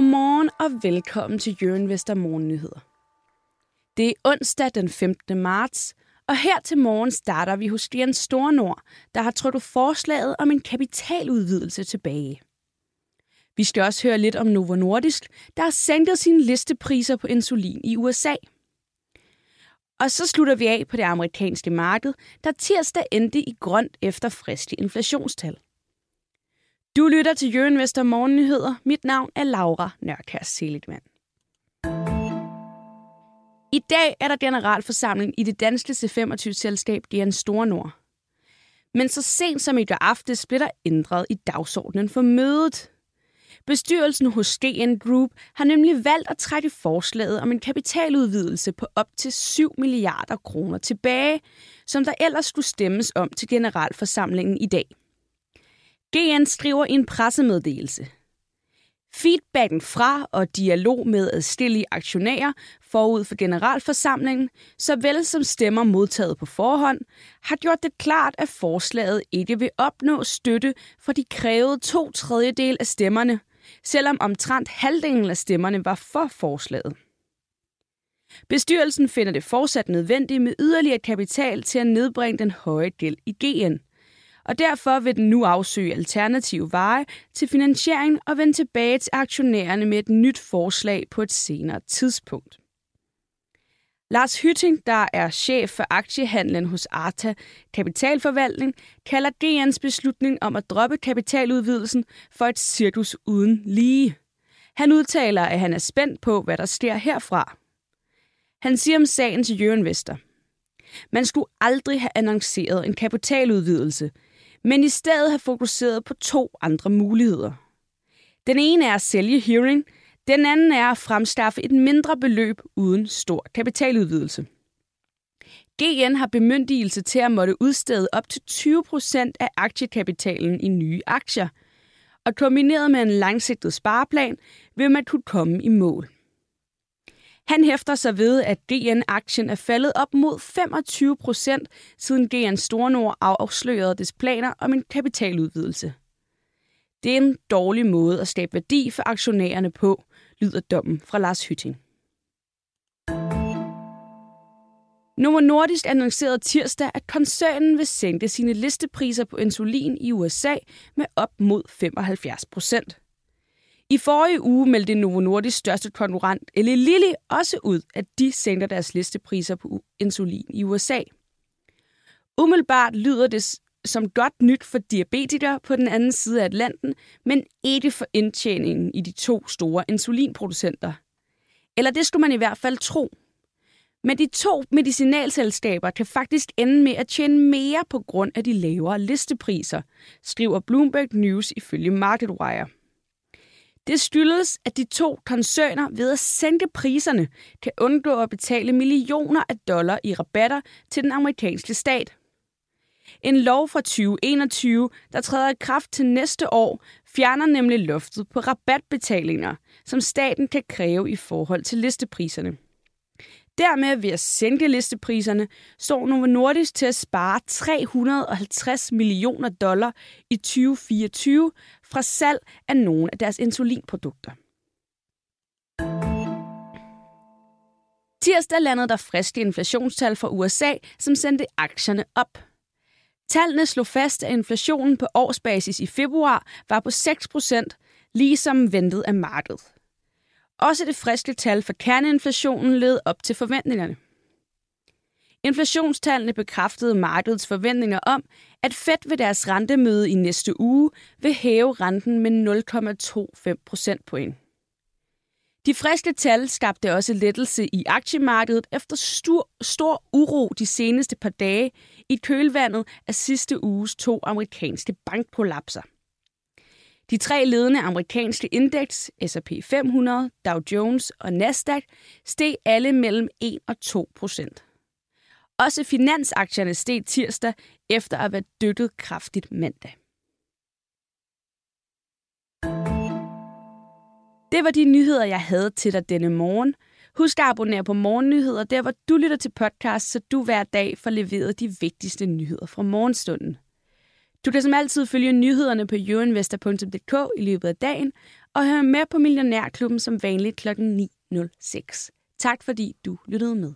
Godmorgen og velkommen til Jørgen Vester Morgennyheder. Det er onsdag den 15. marts, og her til morgen starter vi hos Jens Stornord, der har trådt forslaget om en kapitaludvidelse tilbage. Vi skal også høre lidt om Novo Nordisk, der har sænket sine listepriser på insulin i USA. Og så slutter vi af på det amerikanske marked, der tirsdag endte i grønt efter friske inflationstal. Du lytter til Jørgen Vester Morgennyheder. Mit navn er Laura Nørkær Seligman. I dag er der generalforsamling i det danske C25-selskab GN Store Nord. Men så sent som i går aftes blev der ændret i dagsordenen for mødet. Bestyrelsen hos GN Group har nemlig valgt at trække forslaget om en kapitaludvidelse på op til 7 milliarder kroner tilbage, som der ellers skulle stemmes om til generalforsamlingen i dag. GN skriver i en pressemeddelelse. Feedbacken fra og dialog med adskillige aktionærer forud for generalforsamlingen, såvel som stemmer modtaget på forhånd, har gjort det klart, at forslaget ikke vil opnå støtte for de krævede to tredjedel af stemmerne, selvom omtrent halvdelen af stemmerne var for forslaget. Bestyrelsen finder det fortsat nødvendigt med yderligere kapital til at nedbringe den høje gæld i GN – og derfor vil den nu afsøge alternative veje til finansiering og vende tilbage til aktionærerne med et nyt forslag på et senere tidspunkt. Lars Hytting, der er chef for aktiehandlen hos Arta Kapitalforvaltning, kalder DN's beslutning om at droppe kapitaludvidelsen for et cirkus uden lige. Han udtaler, at han er spændt på, hvad der sker herfra. Han siger om sagen til Jørgen Vester. Man skulle aldrig have annonceret en kapitaludvidelse – men i stedet have fokuseret på to andre muligheder. Den ene er at sælge Hearing, den anden er at fremskaffe et mindre beløb uden stor kapitaludvidelse. GN har bemyndigelse til at måtte udstede op til 20% af aktiekapitalen i nye aktier, og kombineret med en langsigtet spareplan vil man kunne komme i mål. Han hæfter sig ved, at DN-aktien er faldet op mod 25 procent, siden DN Stornord afslørede dets planer om en kapitaludvidelse. Det er en dårlig måde at skabe værdi for aktionærerne på, lyder dommen fra Lars Hytting. Novo Nordisk annoncerede tirsdag, at koncernen vil sænke sine listepriser på insulin i USA med op mod 75 procent. I forrige uge meldte Novo Nordisk største konkurrent Eli Lilly også ud, at de sænker deres listepriser på insulin i USA. Umiddelbart lyder det som godt nyt for diabetikere på den anden side af Atlanten, men ikke for indtjeningen i de to store insulinproducenter. Eller det skulle man i hvert fald tro. Men de to medicinalselskaber kan faktisk ende med at tjene mere på grund af de lavere listepriser, skriver Bloomberg News ifølge MarketWire. Det skyldes, at de to koncerner ved at sænke priserne kan undgå at betale millioner af dollar i rabatter til den amerikanske stat. En lov fra 2021, der træder i kraft til næste år, fjerner nemlig loftet på rabatbetalinger, som staten kan kræve i forhold til listepriserne. Dermed ved at sænke listepriserne, står Novo Nordisk til at spare 350 millioner dollar i 2024 fra salg af nogle af deres insulinprodukter. Tirsdag landede der friske inflationstal fra USA, som sendte aktierne op. Tallene slog fast, at inflationen på årsbasis i februar var på 6% ligesom ventet af markedet. Også det friske tal for kerneinflationen led op til forventningerne. Inflationstallene bekræftede markedets forventninger om, at Fed ved deres rentemøde i næste uge vil hæve renten med 0,25 procentpoint. De friske tal skabte også lettelse i aktiemarkedet efter stor, stor uro de seneste par dage i kølvandet af sidste uges to amerikanske bankkollapser. De tre ledende amerikanske indeks, S&P 500, Dow Jones og Nasdaq, steg alle mellem 1 og 2 procent. Også finansaktierne steg tirsdag efter at have dykket kraftigt mandag. Det var de nyheder, jeg havde til dig denne morgen. Husk at abonnere på Morgennyheder, der hvor du lytter til podcast, så du hver dag får leveret de vigtigste nyheder fra morgenstunden. Du kan som altid følge nyhederne på euroinvestor.dk i løbet af dagen, og høre med på Millionærklubben som vanligt kl. 9.06. Tak fordi du lyttede med.